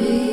dreams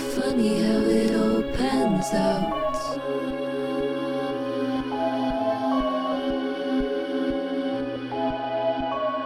Funny how it all pans out.